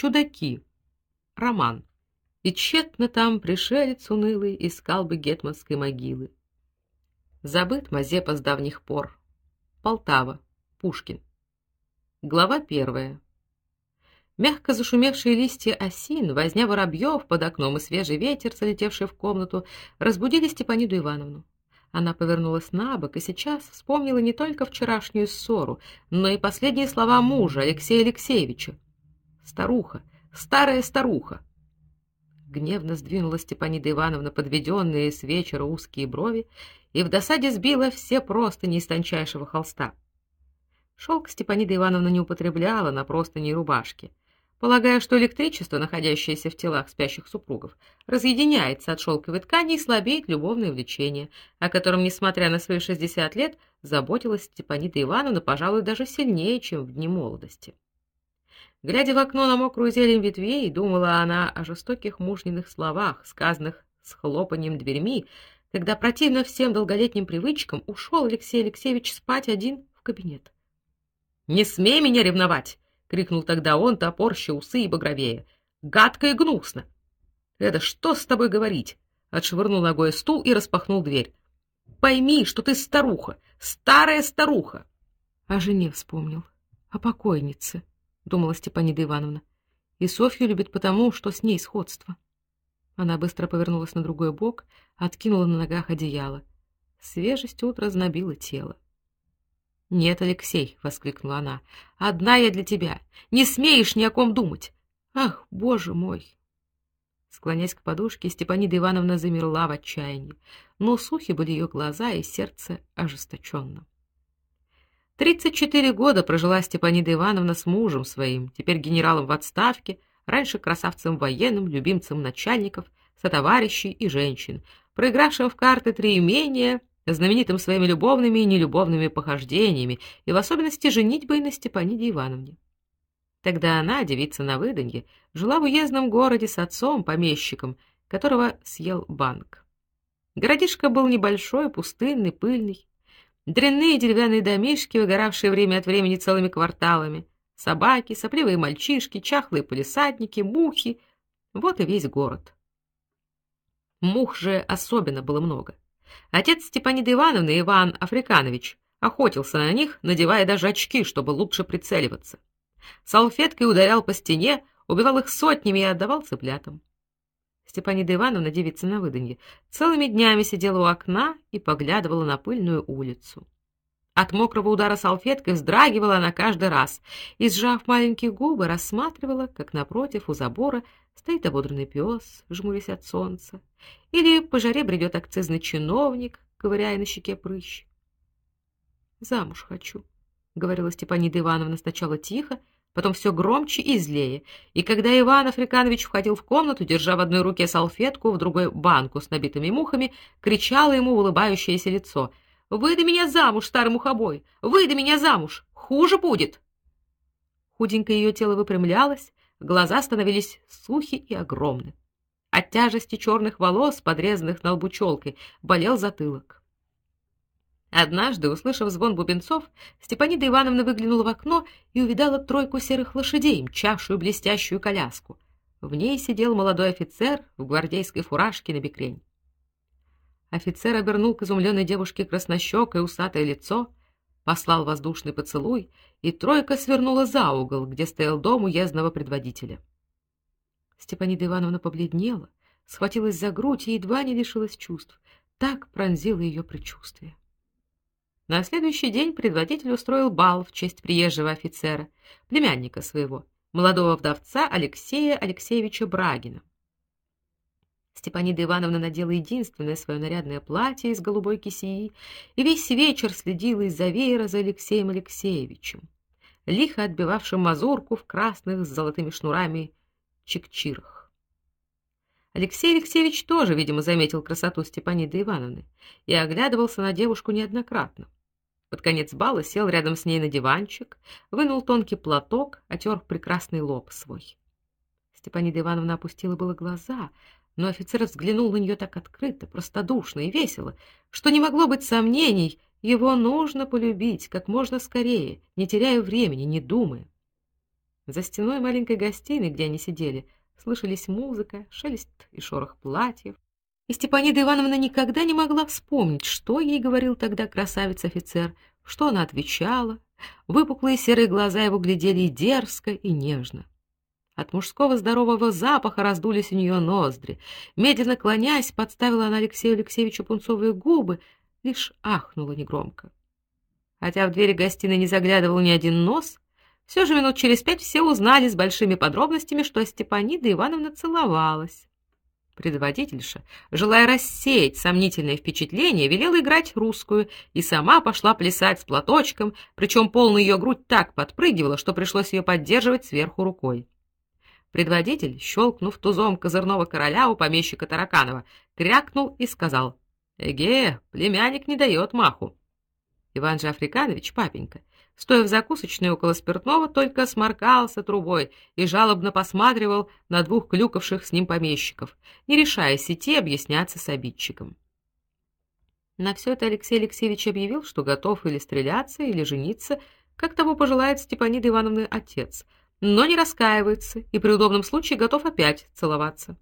Чудаки. Роман. И тщетно там пришелец унылый искал бы гетманской могилы. Забыт Мазепа с давних пор. Полтава. Пушкин. Глава первая. Мягко зашумевшие листья осин, возня воробьев под окном и свежий ветер, залетевший в комнату, разбудили Степаниду Ивановну. Она повернулась на бок и сейчас вспомнила не только вчерашнюю ссору, но и последние слова мужа Алексея Алексеевича. Старуха, старая старуха. Гневно сдвинула Степанида Ивановна подведенные с вечера узкие брови и в досаде сбила все простыни из тончайшего холста. Шелк Степанида Ивановна не употребляла на простыни и рубашки полагая, что электричество, находящееся в телах спящих супругов, разъединяется от шелковой ткани и слабеет любовное влечение, о котором, несмотря на свои 60 лет, заботилась Степанида Ивановна, пожалуй, даже сильнее, чем в дни молодости. Глядя в окно на мокрую зелень ветвей, думала она о жестоких мужниных словах, сказанных с хлопанием дверьми, когда противно всем долголетним привычкам ушел Алексей Алексеевич спать один в кабинет. Не смей меня ревновать, крикнул тогда он, топорща усы и багровея. Гадко и гнусно. Это что с тобой говорить? Отшвырнул ногой стул и распахнул дверь. Пойми, что ты старуха, старая старуха. О жене вспомнил, о покойнице, думала Степанида Ивановна. И Софью любит потому, что с ней сходство. Она быстро повернулась на другой бок, откинула на ногах одеяло. Свежесть утра знобила тело. "Нет, Алексей", воскликнула она. "Одна я для тебя. Не смеешь ни о ком думать. Ах, боже мой!" Склоняясь к подушке, Степанида Ивановна замерла в отчаянии, но сухи были ее глаза и сердце ожесточенно. Тридцать четыре года прожила Степанида Ивановна с мужем своим, теперь генералом в отставке, раньше красавцем военным, любимцем начальников, сотоварищей и женщин, проигравшим в карты три имения знаменитым своими любовными и нелюбовными похождениями, и в особенности женитьбой на Степаниде Ивановне. Тогда она, девица на выданье, жила в уездном городе с отцом, помещиком, которого съел банк. Городишко был небольшой, пустынный, пыльный. Дрянные деревянные домишки, выгоравшие время от времени целыми кварталами, собаки, сопливые мальчишки, чахлые полисадники, мухи — вот и весь город. Мух же особенно было много. Отец Степаниды Ивановны, Иван Африканович, охотился на них, надевая даже очки, чтобы лучше прицеливаться. Салфеткой ударял по стене, убивал их сотнями и отдавал цыплятам. Степанида Ивановна, девица на выданье, целыми днями сидела у окна и поглядывала на пыльную улицу. От мокрого удара салфеткой вздрагивала она каждый раз и, сжав маленькие губы, рассматривала, как напротив у забора стоит ободранный пес, жмурясь от солнца, или по жаре бредет акцизный чиновник, ковыряя на щеке прыщ. Замуж хочу, говорила Степанида Ивановна сначала тихо, потом все громче и злее. И когда Иван Африканович входил в комнату, держа в одной руке салфетку, в другой банку с набитыми мухами, кричала ему улыбающееся лицо: "Выдай меня замуж, старый мухобой! Выдай меня замуж! Хуже будет!" Худенькое ее тело выпрямлялось, глаза становились сухи и огромны. От тяжести черных волос, подрезанных на лбу челкой, болел затылок. Однажды, услышав звон бубенцов, Степанида Ивановна выглянула в окно и увидала тройку серых лошадей, мчавшую блестящую коляску. В ней сидел молодой офицер в гвардейской фуражке на бекрень. Офицер обернул к изумленной девушке краснощёкое усатое лицо, послал воздушный поцелуй, и тройка свернула за угол, где стоял дом уездного предводителя. Степанида Ивановна побледнела, схватилась за грудь и едва не лишилась чувств. Так пронзило ее предчувствие. На следующий день предводитель устроил бал в честь приезжего офицера, племянника своего, молодого вдовца Алексея Алексеевича Брагина. Степанида Ивановна надела единственное свое нарядное платье из голубой кисеи и весь вечер следила из-за веера за Алексеем Алексеевичем, лихо отбивавшим мазурку в красных с золотыми шнурами чекчирах. Алексей Алексеевич тоже, видимо, заметил красоту Степаниды Ивановны и оглядывался на девушку неоднократно. Под конец бала сел рядом с ней на диванчик, вынул тонкий платок, отер прекрасный лоб свой. Степанида Ивановна опустила было глаза, но офицер взглянул на нее так открыто, простодушно и весело, что не могло быть сомнений, его нужно полюбить как можно скорее, не теряя времени, не думая. За стеной маленькой гостиной, где они сидели, слышались музыка, шелест и шорох платьев. И Степанида Ивановна никогда не могла вспомнить, что ей говорил тогда красавец-офицер, что она отвечала. Выпуклые серые глаза его глядели и дерзко, и нежно. От мужского здорового запаха раздулись у нее ноздри. Медленно клонясь, подставила она Алексею Алексеевичу пунцовые губы, лишь ахнула негромко. Хотя в двери гостиной не заглядывал ни один нос, все же минут через пять все узнали с большими подробностями, что Степанида Ивановна целовалась. Предводительша, желая рассеять сомнительные впечатления, велела играть русскую и сама пошла плясать с платочком, причем полная ее грудь так подпрыгивала, что пришлось ее поддерживать сверху рукой. Предводитель, щелкнув тузом козырного короля у помещика Тараканова, крякнул и сказал: "Эге, племянник не дает маху". Иван же Африканович, папенька, стоя в закусочной около спиртного, только сморкался трубой и жалобно посматривал на двух клюкавших с ним помещиков, не решаясь идти объясняться с обидчиком. На все это Алексей Алексеевич объявил, что готов или стреляться, или жениться, как того пожелает Степанида Ивановна отец — но не раскаивается и при удобном случае готов опять целоваться.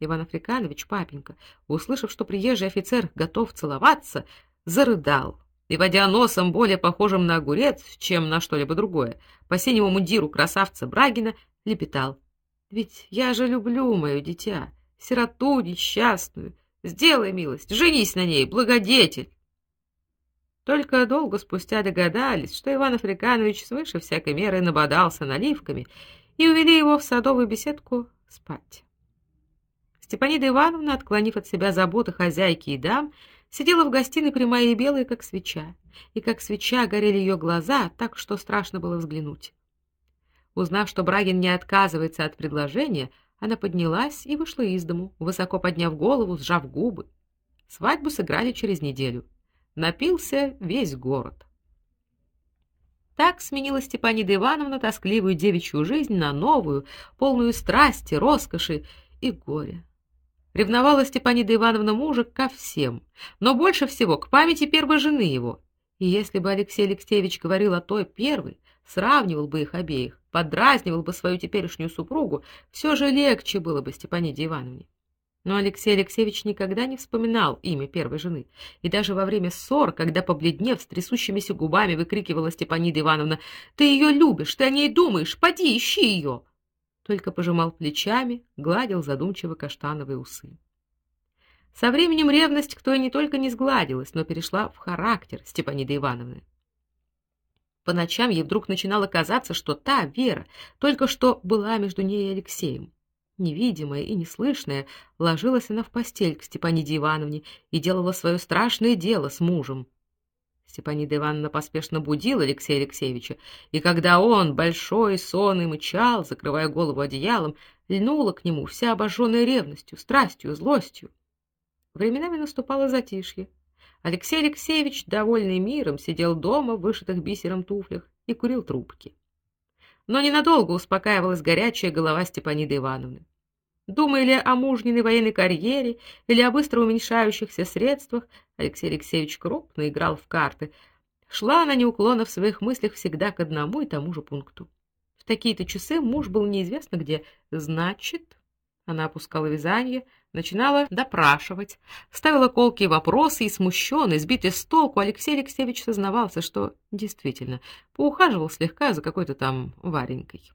Иван Африканович, папенька, услышав, что приезжий офицер готов целоваться, зарыдал и, водя носом более похожим на огурец, чем на что-либо другое, по синему мундиру красавца Брагина лепетал. «Ведь я же люблю мое дитя, сироту несчастную. Сделай милость, женись на ней, благодетель!» Только долго спустя догадались, что Иван Африканович свыше всякой меры набодался наливками и увели его в садовую беседку спать. Степанида Ивановна, отклонив от себя заботы хозяйки и дам, сидела в гостиной прямая и белая, как свеча, и как свеча горели ее глаза, так что страшно было взглянуть. Узнав, что Брагин не отказывается от предложения, она поднялась и вышла из дому, высоко подняв голову, сжав губы. Свадьбу сыграли через неделю напился весь город. Так сменила Степанида Ивановна тоскливую девичью жизнь на новую, полную страсти, роскоши и горя. Ревновала Степанида Ивановна мужа ко всем, но больше всего к памяти первой жены его. И если бы Алексей Алексеевич говорил о той первой, сравнивал бы их обеих, подразнивал бы свою теперешнюю супругу, все же легче было бы Степаниде Ивановне. Но Алексей Алексеевич никогда не вспоминал имя первой жены, и даже во время ссор, когда побледнев с трясущимися губами выкрикивала Степанида Ивановна: "Ты ее любишь, ты о ней думаешь, поди ищи ее!", только пожимал плечами, гладил задумчиво каштановые усы. Со временем ревность к той не только не сгладилась, но перешла в характер Степаниды Ивановны. По ночам ей вдруг начинало казаться, что та Вера только что была между ней и Алексеем. Невидимая и неслышная, ложилась она в постель к Степаниде Ивановне и делала свое страшное дело с мужем. Степанида Ивановна поспешно будила Алексея Алексеевича, и когда он, большой, сонный, мычал, закрывая голову одеялом, льнула к нему вся обожженная ревностью, страстью, злостью. Временами наступало затишье. Алексей Алексеевич, довольный миром, сидел дома в вышитых бисером туфлях и курил трубки но ненадолго успокаивалась горячая голова Степаниды Ивановны. Думая ли о мужниной военной карьере или о быстро уменьшающихся средствах, Алексей Алексеевич крупно играл в карты. Шла она неуклонно в своих мыслях всегда к одному и тому же пункту. В такие-то часы муж был неизвестно где. Значит, она опускала вязание, начинала допрашивать, ставила колкие вопросы и смущенный, сбитый с толку, Алексей Алексеевич сознавался, что действительно поухаживал слегка за какой-то там Варенькой.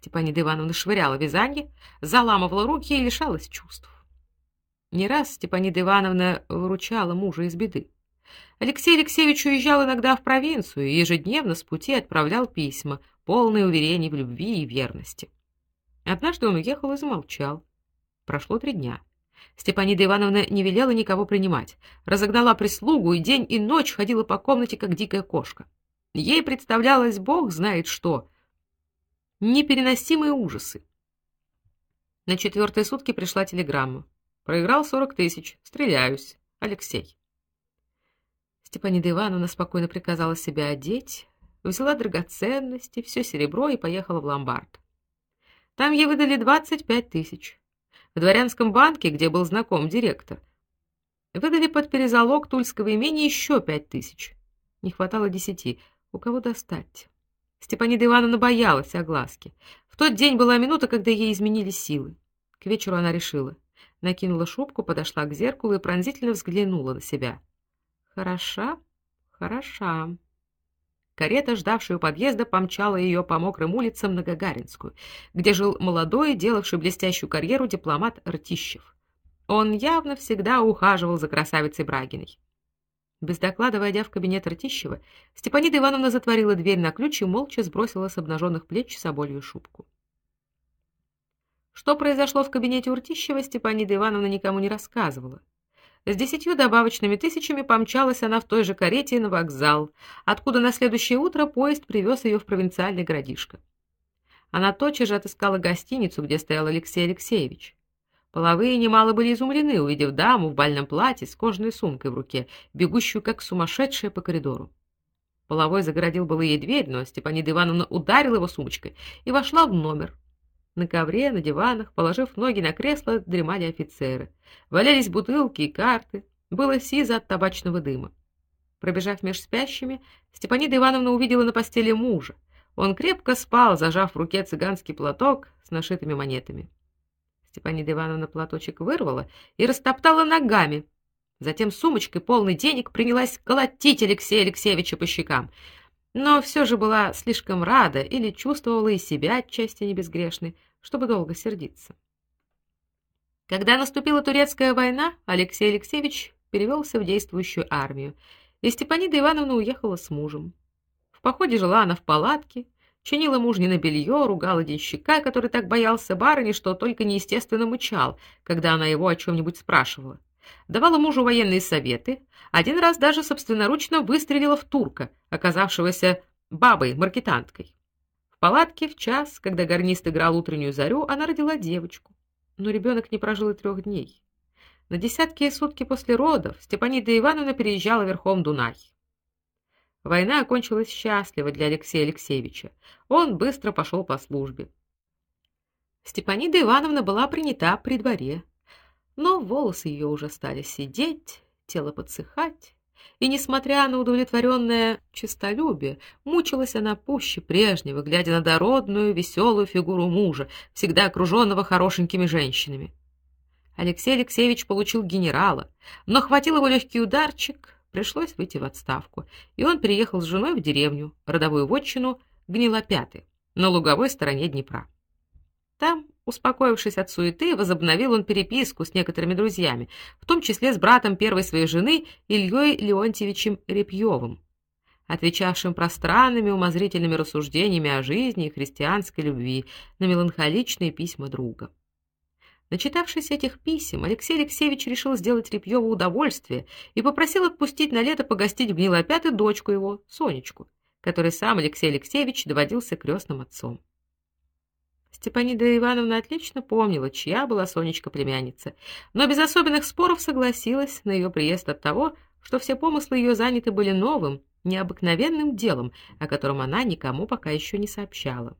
Степанида Ивановна швыряла вязание, заламывала руки и лишалась чувств. Не раз Степанида Ивановна выручала мужа из беды. Алексей Алексеевич уезжал иногда в провинцию и ежедневно с пути отправлял письма, полные уверений в любви и верности. Однажды он уехал и замолчал. Прошло три дня. Степанида Ивановна не велела никого принимать, разогнала прислугу и день и ночь ходила по комнате как дикая кошка. Ей представлялось, Бог знает что, непереносимые ужасы. На четвертые сутки пришла телеграмма. Проиграл сорок тысяч. Стреляюсь. Алексей. Степанида Ивановна спокойно приказала себя одеть, взяла драгоценности, все серебро и поехала в ломбард. Там ей выдали 25 тысяч. В дворянском банке, где был знаком директор, выдали под перезалог тульского имения еще пять тысяч. Не хватало десяти. У кого достать? Степанида Ивановна боялась огласки. В тот день была минута, когда ей изменили силы. К вечеру она решила, накинула шубку, подошла к зеркалу и пронзительно взглянула на себя. Хороша, хороша. Карета, ждавшая у подъезда, помчала ее по мокрым улицам на Гагаринскую, где жил молодой, делавший блестящую карьеру дипломат Ртищев. Он явно всегда ухаживал за красавицей Брагиной. Без доклада войдя в кабинет Ртищева, Степанида Ивановна затворила дверь на ключ и молча сбросила с обнаженных плеч соболью шубку. Что произошло в кабинете у Ртищева, Степанида Ивановна никому не рассказывала. С десятью добавочными тысячами помчалась она в той же карете на вокзал, откуда на следующее утро поезд привез ее в провинциальный городишко. Она тотчас же отыскала гостиницу, где стоял Алексей Алексеевич. Половые немало были изумлены, увидев даму в бальном платье с кожаной сумкой в руке, бегущую как сумасшедшая по коридору. Половой загородил было ей дверь, но Степанида Ивановна ударила его сумочкой и вошла в номер. На ковре, на диванах, положив ноги на кресла, дремали офицеры. Валялись бутылки и карты. Было сизо от табачного дыма. Пробежав меж спящими, Степанида Ивановна увидела на постели мужа. Он крепко спал, зажав в руке цыганский платок с нашитыми монетами. Степанида Ивановна платочек вырвала и растоптала ногами. Затем сумочкой полной денег принялась колотить Алексея Алексеевича по щекам но все же была слишком рада или чувствовала и себя отчасти не безгрешной, чтобы долго сердиться. Когда наступила турецкая война, Алексей Алексеевич перевелся в действующую армию, и Степанида Ивановна уехала с мужем. В походе жила она в палатке, чинила мужнино белье, ругала денщика, который так боялся барыни, что только неестественно мычал, когда она его о чем нибудь спрашивала давала мужу военные советы, один раз даже собственноручно выстрелила в турка, оказавшегося бабой-маркетанткой. В палатке в час, когда гарнист играл утреннюю зарю, она родила девочку. Но ребенок не прожил и трех дней. На десятки сутки после родов Степанида Ивановна переезжала верхом Дунай. Война окончилась счастливо для Алексея Алексеевича. Он быстро пошел по службе. Степанида Ивановна была принята при дворе, но волосы ее уже стали сидеть, тело подсыхать, и несмотря на удовлетворенное честолюбие, мучилась она пуще прежнего, глядя на дородную, веселую фигуру мужа, всегда окруженного хорошенькими женщинами. Алексей Алексеевич получил генерала, но хватил его легкий ударчик, пришлось выйти в отставку, и он переехал с женой в деревню, родовую вотчину Гнилопяты, на луговой стороне Днепра. Там Успокоившись от суеты, возобновил он переписку с некоторыми друзьями, в том числе с братом первой своей жены Ильей Леонтьевичем Репьевым, отвечавшим пространными умозрительными рассуждениями о жизни и христианской любви на меланхоличные письма друга. Начитавшись этих писем, Алексей Алексеевич решил сделать Репьеву удовольствие и попросил отпустить на лето погостить в Гнилопяты дочку его, Сонечку, которой сам Алексей Алексеевич доводился крестным отцом. Степанида Ивановна отлично помнила, чья была Сонечка племянница, но без особенных споров согласилась на ее приезд от того, что все помыслы ее заняты были новым, необыкновенным делом, о котором она никому пока еще не сообщала.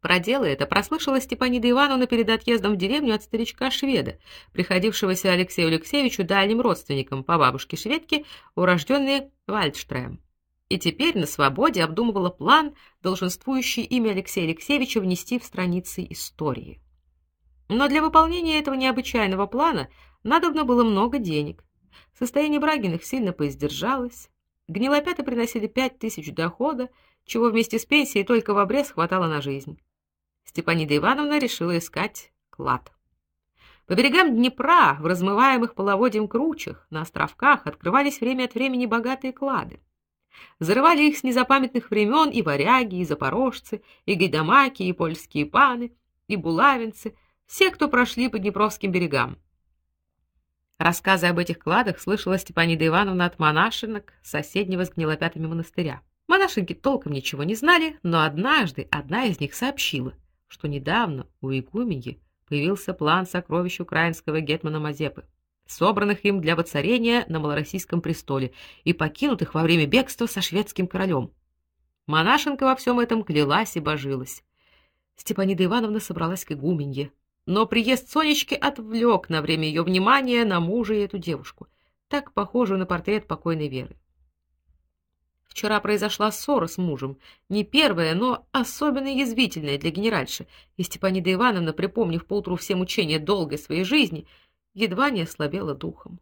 Про дело это прослышала Степанида Ивановна перед отъездом в деревню от старичка-шведа, приходившегося Алексею Алексеевичу дальним родственником по бабушке шведке, урожденной Вальдштрем и теперь на свободе обдумывала план, долженствующий имя Алексея Алексеевича внести в страницы истории. Но для выполнения этого необычайного плана надобно было много денег. Состояние Брагиных сильно поиздержалось. Гнилопяты приносили пять тысяч дохода, чего вместе с пенсией только в обрез хватало на жизнь. Степанида Ивановна решила искать клад. По берегам Днепра, в размываемых половодьем кручах, на островках открывались время от времени богатые клады. Зарывали их с незапамятных времен и варяги, и запорожцы, и гайдамаки, и польские паны, и булавинцы, все, кто прошли по Днепровским берегам. Рассказы об этих кладах слышала Степанида Ивановна от монашенок соседнего с гнилопятами монастыря. Монашенки толком ничего не знали, но однажды одна из них сообщила, что недавно у игуменьи появился план сокровищ украинского гетмана Мазепы собранных им для воцарения на малороссийском престоле и покинутых во время бегства со шведским королем. Монашенка во всем этом клялась и божилась. Степанида Ивановна собралась к игуменье, но приезд Сонечки отвлек на время ее внимания на мужа и эту девушку, так похожую на портрет покойной Веры. Вчера произошла ссора с мужем, не первая, но особенно язвительная для генеральши, и Степанида Ивановна, припомнив поутру все мучения долгой своей жизни, едва не ослабела духом.